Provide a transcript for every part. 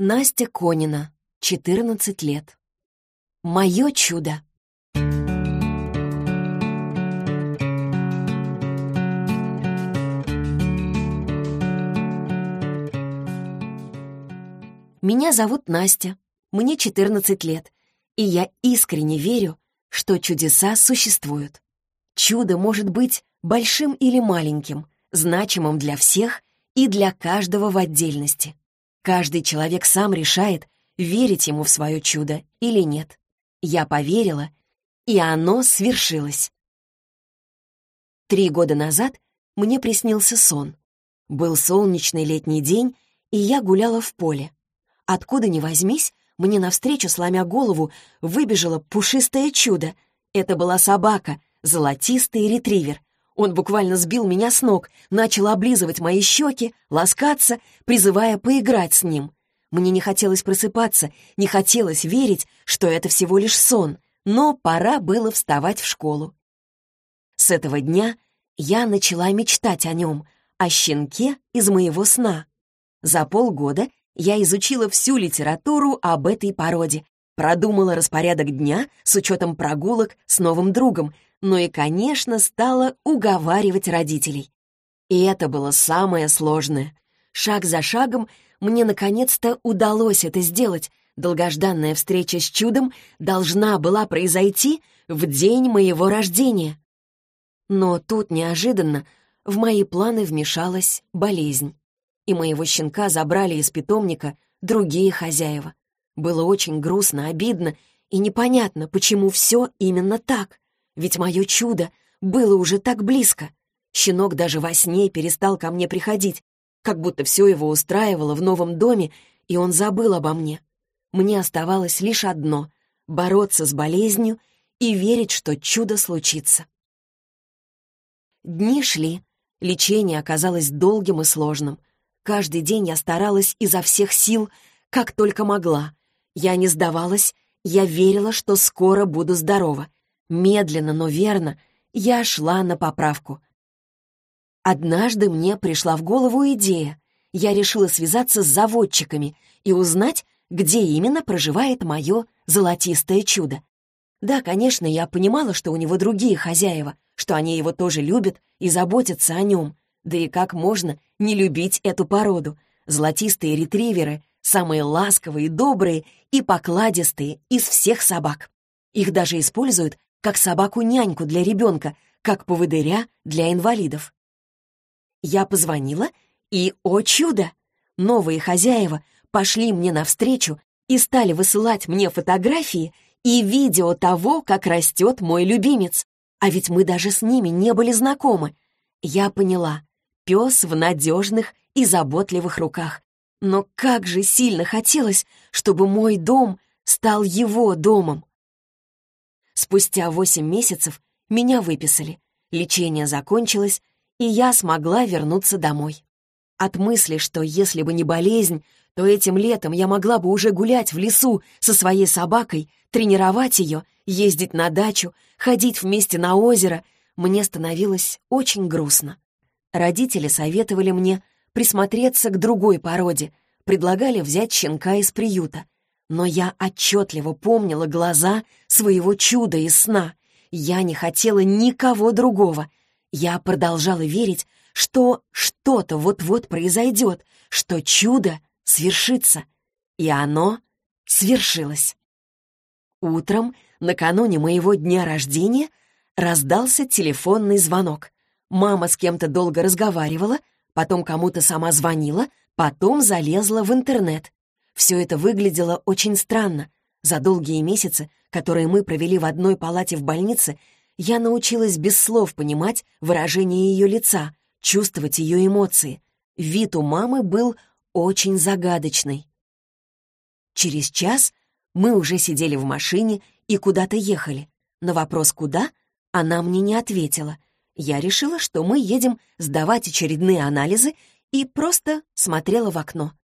Настя Конина, 14 лет. Мое чудо. Меня зовут Настя, мне 14 лет, и я искренне верю, что чудеса существуют. Чудо может быть большим или маленьким, значимым для всех и для каждого в отдельности. Каждый человек сам решает, верить ему в свое чудо или нет. Я поверила, и оно свершилось. Три года назад мне приснился сон. Был солнечный летний день, и я гуляла в поле. Откуда ни возьмись, мне навстречу, сломя голову, выбежало пушистое чудо. Это была собака, золотистый ретривер. Он буквально сбил меня с ног, начал облизывать мои щеки, ласкаться, призывая поиграть с ним. Мне не хотелось просыпаться, не хотелось верить, что это всего лишь сон, но пора было вставать в школу. С этого дня я начала мечтать о нем, о щенке из моего сна. За полгода я изучила всю литературу об этой породе, продумала распорядок дня с учетом прогулок с новым другом, но и, конечно, стала уговаривать родителей. И это было самое сложное. Шаг за шагом мне наконец-то удалось это сделать. Долгожданная встреча с чудом должна была произойти в день моего рождения. Но тут неожиданно в мои планы вмешалась болезнь. И моего щенка забрали из питомника другие хозяева. Было очень грустно, обидно и непонятно, почему все именно так. Ведь мое чудо было уже так близко. Щенок даже во сне перестал ко мне приходить, как будто все его устраивало в новом доме, и он забыл обо мне. Мне оставалось лишь одно — бороться с болезнью и верить, что чудо случится. Дни шли. Лечение оказалось долгим и сложным. Каждый день я старалась изо всех сил, как только могла. Я не сдавалась, я верила, что скоро буду здорова — Медленно, но верно я шла на поправку. Однажды мне пришла в голову идея. Я решила связаться с заводчиками и узнать, где именно проживает мое золотистое чудо. Да, конечно, я понимала, что у него другие хозяева, что они его тоже любят и заботятся о нем. Да и как можно не любить эту породу? Золотистые ретриверы — самые ласковые, добрые и покладистые из всех собак. Их даже используют как собаку-няньку для ребенка, как поводыря для инвалидов. Я позвонила, и, о чудо, новые хозяева пошли мне навстречу и стали высылать мне фотографии и видео того, как растет мой любимец. А ведь мы даже с ними не были знакомы. Я поняла, пес в надежных и заботливых руках. Но как же сильно хотелось, чтобы мой дом стал его домом. Спустя восемь месяцев меня выписали, лечение закончилось, и я смогла вернуться домой. От мысли, что если бы не болезнь, то этим летом я могла бы уже гулять в лесу со своей собакой, тренировать ее, ездить на дачу, ходить вместе на озеро, мне становилось очень грустно. Родители советовали мне присмотреться к другой породе, предлагали взять щенка из приюта — но я отчетливо помнила глаза своего чуда и сна. Я не хотела никого другого. Я продолжала верить, что что-то вот-вот произойдет, что чудо свершится. И оно свершилось. Утром, накануне моего дня рождения, раздался телефонный звонок. Мама с кем-то долго разговаривала, потом кому-то сама звонила, потом залезла в интернет. Все это выглядело очень странно. За долгие месяцы, которые мы провели в одной палате в больнице, я научилась без слов понимать выражение ее лица, чувствовать ее эмоции. Вид у мамы был очень загадочный. Через час мы уже сидели в машине и куда-то ехали. На вопрос «куда?» она мне не ответила. Я решила, что мы едем сдавать очередные анализы и просто смотрела в окно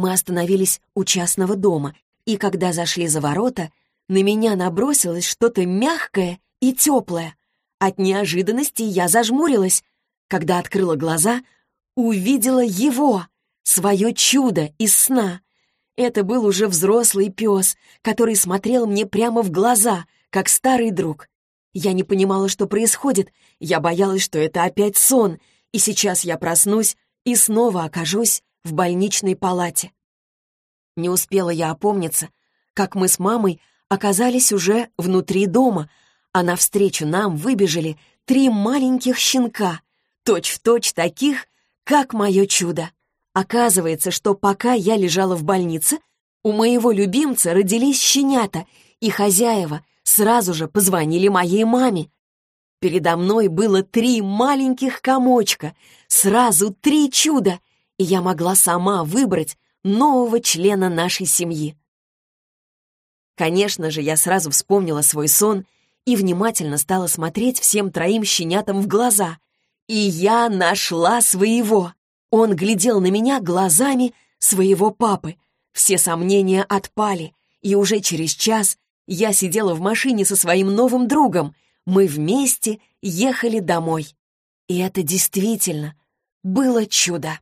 мы остановились у частного дома, и когда зашли за ворота, на меня набросилось что-то мягкое и теплое. От неожиданности я зажмурилась. Когда открыла глаза, увидела его, свое чудо из сна. Это был уже взрослый пес, который смотрел мне прямо в глаза, как старый друг. Я не понимала, что происходит, я боялась, что это опять сон, и сейчас я проснусь и снова окажусь в больничной палате. Не успела я опомниться, как мы с мамой оказались уже внутри дома, а навстречу нам выбежали три маленьких щенка, точь-в-точь точь таких, как мое чудо. Оказывается, что пока я лежала в больнице, у моего любимца родились щенята, и хозяева сразу же позвонили моей маме. Передо мной было три маленьких комочка, сразу три чуда — и я могла сама выбрать нового члена нашей семьи. Конечно же, я сразу вспомнила свой сон и внимательно стала смотреть всем троим щенятам в глаза. И я нашла своего. Он глядел на меня глазами своего папы. Все сомнения отпали, и уже через час я сидела в машине со своим новым другом. Мы вместе ехали домой. И это действительно было чудо.